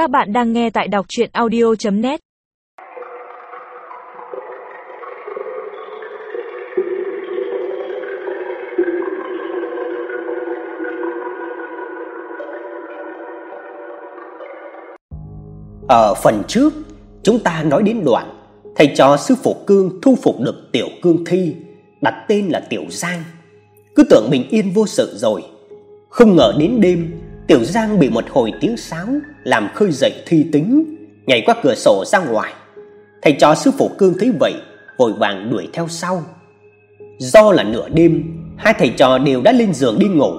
Các bạn đang nghe tại đọc audio net Ở phần trước, chúng ta nói đến đoạn thầy trò sư phụ Cương thu phục được Tiểu Cương Thi, đặt tên là Tiểu Giang. Cứ tưởng mình yên vô sự rồi, không ngờ đến đêm, Tiểu Giang bị một hồi tiếng sáo làm khơi dậy thi tính, nhảy qua cửa sổ ra ngoài. Thầy trò sư phụ Cương thấy vậy, vội vàng đuổi theo sau. Do là nửa đêm, hai thầy trò đều đã lên giường đi ngủ.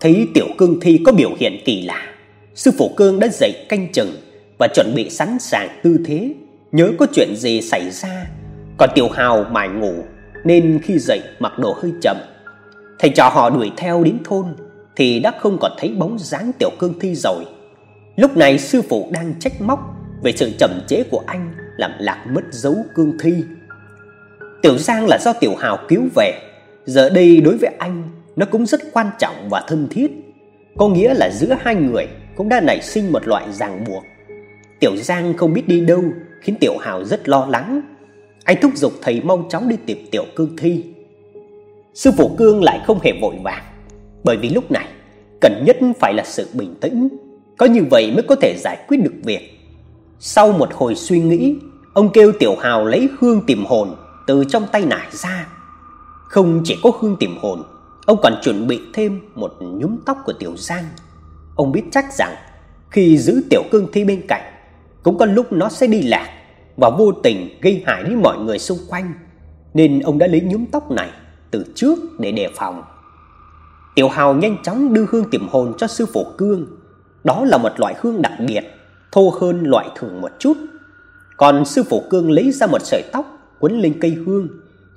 Thấy Tiểu Cương Thi có biểu hiện kỳ lạ, sư phụ Cương đã dậy canh chừng và chuẩn bị sẵn sàng tư thế, nhớ có chuyện gì xảy ra. Còn Tiểu Hào mải ngủ nên khi dậy mặc đồ hơi chậm. Thầy trò họ đuổi theo đến thôn thì đã không còn thấy bóng dáng Tiểu Cương Thi rồi. Lúc này sư phụ đang trách móc về sự chậm trễ của anh làm lạc mất dấu Cương Thi. Tiểu Giang là do Tiểu Hào cứu về, giờ đây đối với anh nó cũng rất quan trọng và thân thiết. Có nghĩa là giữa hai người cũng đã nảy sinh một loại ràng buộc. Tiểu Giang không biết đi đâu, khiến Tiểu Hào rất lo lắng. Anh thúc giục thầy mau chóng đi tìm Tiểu Cương Thi. Sư phụ Cương lại không hề vội vàng, bởi vì lúc này cần nhất phải là sự bình tĩnh, có như vậy mới có thể giải quyết được việc. Sau một hồi suy nghĩ, ông kêu Tiểu Hào lấy hương tìm hồn từ trong tay nải ra. Không chỉ có hương tìm hồn, ông còn chuẩn bị thêm một nhúm tóc của Tiểu Giang. Ông biết chắc rằng khi giữ Tiểu Cương Thi bên cạnh, cũng có lúc nó sẽ đi lạc và vô tình gây hại đến mọi người xung quanh, nên ông đã lấy nhúm tóc này từ trước để đề phòng. Tiểu Hào nhanh chóng đưa hương tìm hồn cho sư phụ Cương. Đó là một loại hương đặc biệt, thô hơn loại thường một chút. Còn sư phụ Cương lấy ra một sợi tóc quấn lên cây hương,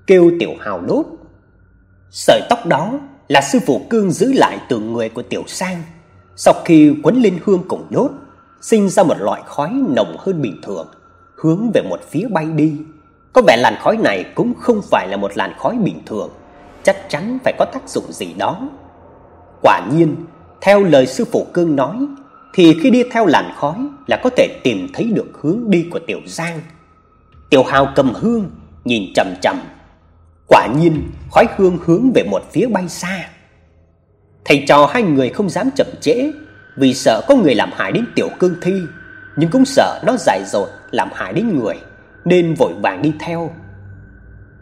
kêu Tiểu Hào đốt. Sợi tóc đó là sư phụ Cương giữ lại từ người của Tiểu Sang. Sau khi quấn lên hương cùng đốt, sinh ra một loại khói nồng hơn bình thường, hướng về một phía bay đi. Có vẻ làn khói này cũng không phải là một làn khói bình thường, chắc chắn phải có tác dụng gì đó. Quả nhiên, theo lời sư phụ Cương nói, thì khi đi theo làn khói là có thể tìm thấy được hướng đi của Tiểu Giang. Tiểu Hào cầm hương, nhìn chằm chằm. Quả nhiên, khói hương hướng về một phía bay xa. Thầy trò hai người không dám chậm trễ, vì sợ có người làm hại đến Tiểu Cương Thi, nhưng cũng sợ nó dại dột làm hại đến người, nên vội vàng đi theo.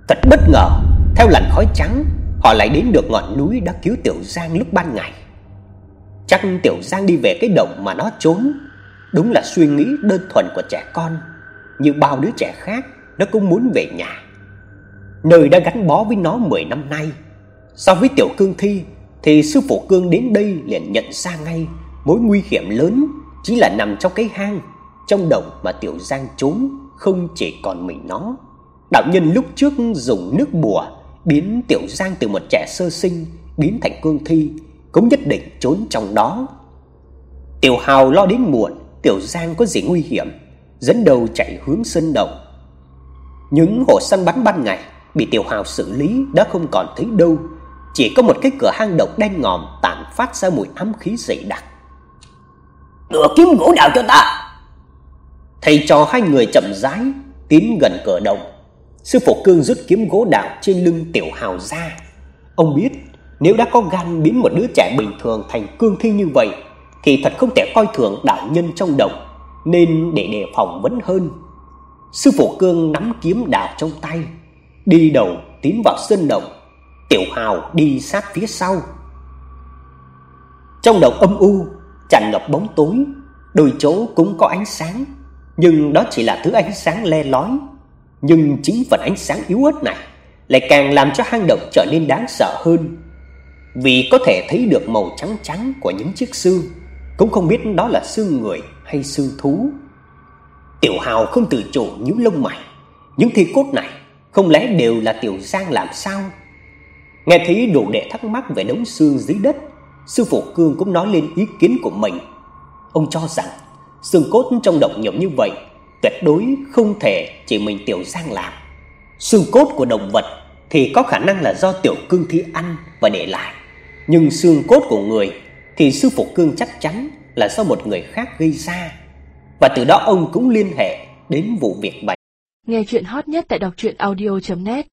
Thật bất ngờ, theo làn khói trắng, họ lại đến được ngọn núi đã cứu Tiểu Giang lúc ban ngày. Chắc Tiểu Giang đi về cái động mà nó trốn, đúng là suy nghĩ đơn thuần của trẻ con, như bao đứa trẻ khác, nó cũng muốn về nhà. Nơi đã gắn bó với nó 10 năm nay, so với Tiểu Cương Thi thì sư phụ Cương đến đây liền nhận ra ngay mối nguy hiểm lớn chính là nằm trong cái hang, trong động mà Tiểu Giang trốn, không chỉ còn mình nó. Đạo nhân lúc trước dùng nước bùa biến Tiểu Giang từ một trẻ sơ sinh biến thành cương thi, cũng nhất định trốn trong đó. Tiểu Hào lo đến muộn, Tiểu Giang có gì nguy hiểm, dẫn đầu chạy hướng sân động. Những hộ săn bắn ban ngày bị Tiểu Hào xử lý đã không còn thấy đâu, chỉ có một cái cửa hang động đen ngòm tản phát ra mùi ám khí dày đặc. "Đưa kiếm gỗ đào cho ta." Thầy trò hai người chậm rãi tiến gần cửa động. Sư phụ Cương rút kiếm gỗ đạo trên lưng Tiểu Hào ra. Ông biết nếu đã có gan biến một đứa trẻ bình thường thành cương thi như vậy thì thật không thể coi thường đạo nhân trong động, nên để đề phòng vẫn hơn. Sư phụ Cương nắm kiếm đạo trong tay, đi đầu tiến vào sân động, Tiểu Hào đi sát phía sau. Trong động âm u, tràn ngập bóng tối, đôi chỗ cũng có ánh sáng, nhưng đó chỉ là thứ ánh sáng le lói, nhưng chính phần ánh sáng yếu ớt này lại càng làm cho hang động trở nên đáng sợ hơn. Vì có thể thấy được màu trắng trắng của những chiếc xương, cũng không biết đó là xương người hay xương thú. Tiểu Hào không tự chủ nhíu lông mày, những thi cốt này không lẽ đều là Tiểu Giang làm sao? Nghe thấy đồ đệ thắc mắc về đống xương dưới đất, sư phụ Cương cũng nói lên ý kiến của mình. Ông cho rằng xương cốt trong động nhiều như vậy tuyệt đối không thể chỉ mình Tiểu Giang làm. Xương cốt của động vật thì có khả năng là do Tiểu Cương thi ăn và để lại, nhưng xương cốt của người thì sư phụ Cương chắc chắn là do một người khác gây ra. và từ đó ông cũng liên hệ đến vụ việc bệnh. Nghe chuyện hot nhất tại đọc truyện audio net